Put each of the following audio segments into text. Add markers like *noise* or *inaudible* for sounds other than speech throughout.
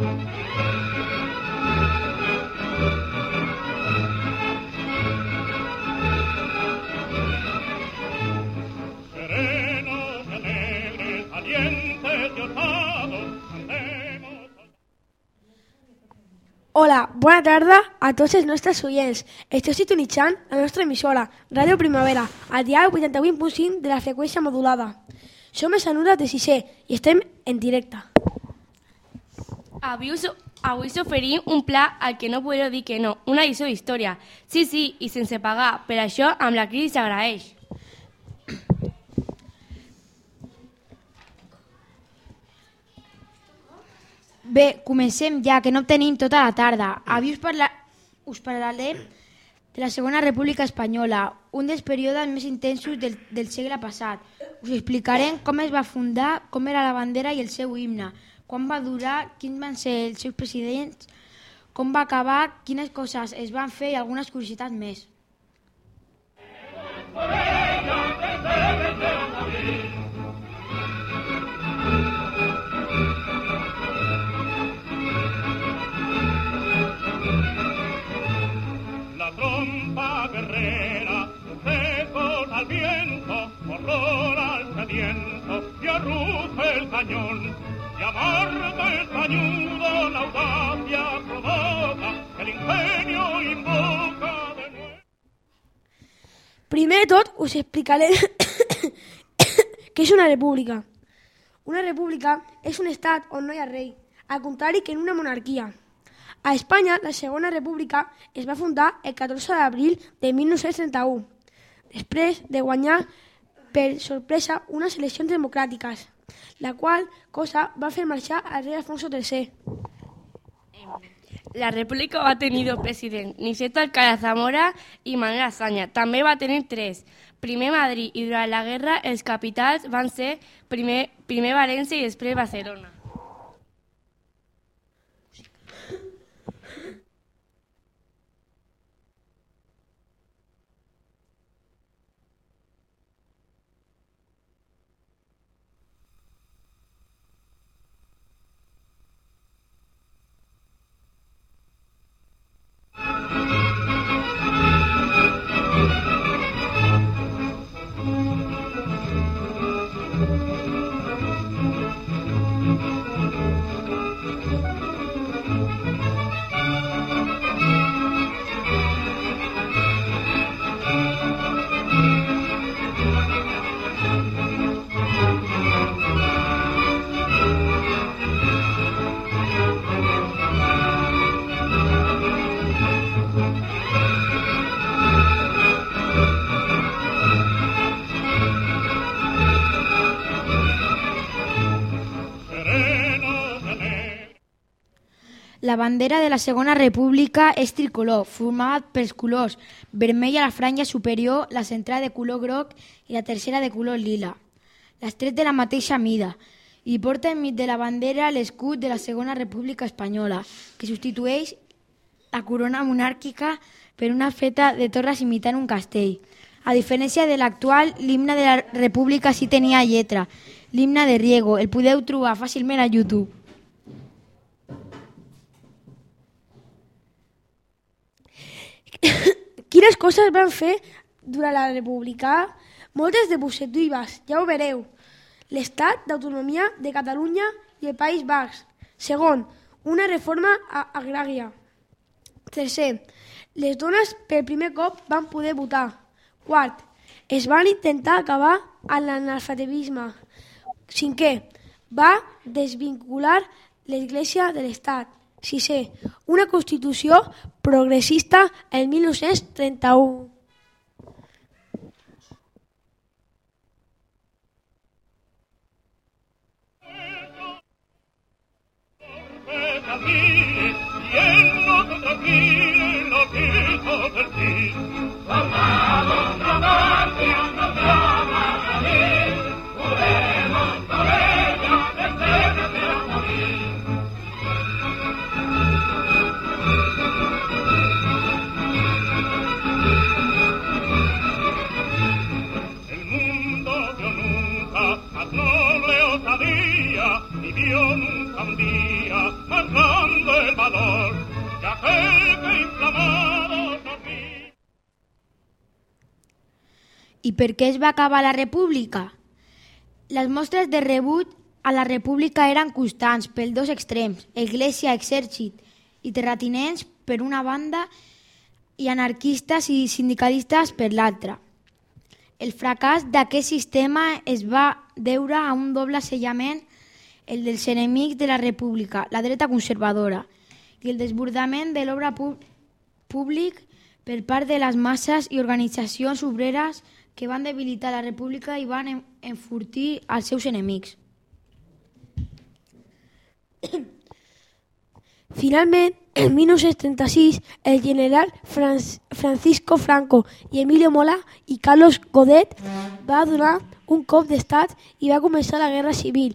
Hola, bona tarda a tots els nostres oients. Esteu sintonitzant la nostra emissora, Ràdio Primavera, al dial 88.5 de la freqüència modulada. Som els alumnes de sisè i estem en directe. Avui us, avui us oferim un pla al que no podeu dir que no, una edició d'història. Sí, sí, i sense pagar. Per això, amb la crisi s'agraeix. Bé, comencem ja, que no tenim tota la tarda. Avui us, parla... us parlarem de la Segona República Espanyola, un dels períodes més intensos del, del segle passat. Us explicarem com es va fundar, com era la bandera i el seu himne, quan va durar, quins van ser els seus presidents, com va acabar, quines coses es van fer i algunes curiositats més. La trompa guerrera, secos al viento, horror al sediento, y arruja el cañón. Y amarga el cañudo, la audacia provoca, el ingenio invoca de nuevo. Primer de tot, us explicaré *coughs* què és una república. Una república és un estat on no hi ha rei, al contrari que en una monarquia. A Espanya, la Segona República es va fundar el 14 d'abril de 1931, després de guanyar per sorpresa unes eleccions democràtiques, la qual cosa va fer marxar al rei Alfonso III. La República va tenir dos presidents, Niceto Alcalá Zamora i Manuel Azaña. També va tenir tres. Primer Madrid i durant la guerra els capitals van ser primer, primer València i després Barcelona. La bandera de la Segona República és tricolor, formada pels colors vermell a la franja superior, la central de color groc i la tercera de color lila. Les tres de la mateixa mida i porta enmig de la bandera l'escut de la Segona República Espanyola, que substitueix la corona monàrquica per una feta de torres imitant un castell. A diferència de l'actual, l'himne de la República sí tenia lletra, l'himne de Riego. El podeu trobar fàcilment a YouTube. *coughs* Quines coses van fer durant la República? Moltes de positives, ja ho vereu. L'estat d'autonomia de Catalunya i el País Basc. Segon, una reforma agrària. Tercer, les dones per primer cop van poder votar. Quart, es van intentar acabar amb l'analfabetisme. Cinquè, va desvincular l'Església de l'Estat. Sisè, una Constitució progressista el 1931. Camine, y valor de aquel que inflamado vi. I per què es va acabar la república? Les mostres de rebut a la república eren constants pels dos extrems, església, exèrcit i terratinents per una banda i anarquistes i sindicalistes per l'altra. El fracàs d'aquest sistema es va deure a un doble sellament, el dels enemics de la república, la dreta conservadora, i el desbordament de l'obra pú- públic per part de les masses i organitzacions obreres que van debilitar la república i van en- enfortir els seus enemics. *coughs* Finalment, en 1936, el general Francisco Franco i Emilio Mola i Carlos Godet va donar un cop d'estat i va començar la Guerra Civil,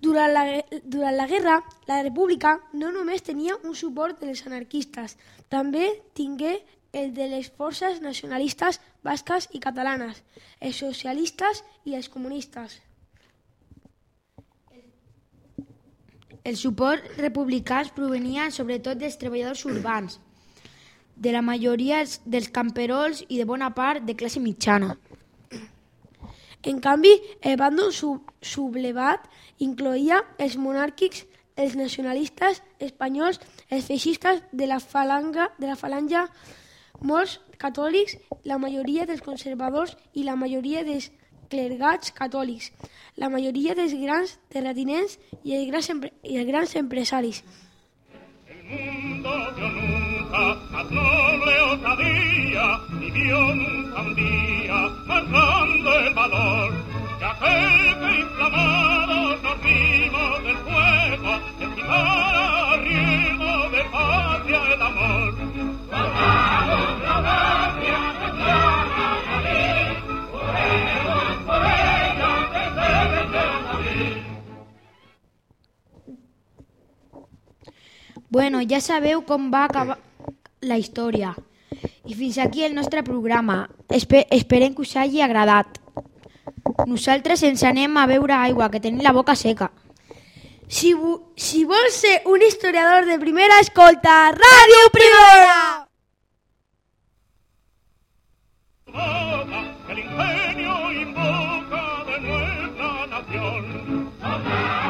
Durant la, durant la guerra, la república no només tenia un suport dels anarquistes, també tingué el de les forces nacionalistes basques i catalanes, els socialistes i els comunistes. Els suports republicans provenien sobretot dels treballadors urbans, de la majoria dels camperols i de bona part de classe mitjana. En canvi, el bàndol sub sublevat incloïa els monàrquics, els nacionalistes espanyols, els feixistes de la falanga, de la falange, molts catòlics, la majoria dels conservadors i la majoria dels clergats catòlics, la majoria dels grans terratinents i els grans, i els grans empresaris. mundo vio nunca más noble osadía, ni vio nunca un día grande el valor que aquel que inflamados nos vimos del fuego, estimara a Bueno, ja sabeu com va acabar la història. I fins aquí el nostre programa. Espe esperem que us hagi agradat. Nosaltres ens anem a beure aigua, que tenim la boca seca. Si, si vols ser un historiador de primera, escolta Ràdio Primera! El de.